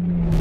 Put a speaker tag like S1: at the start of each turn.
S1: you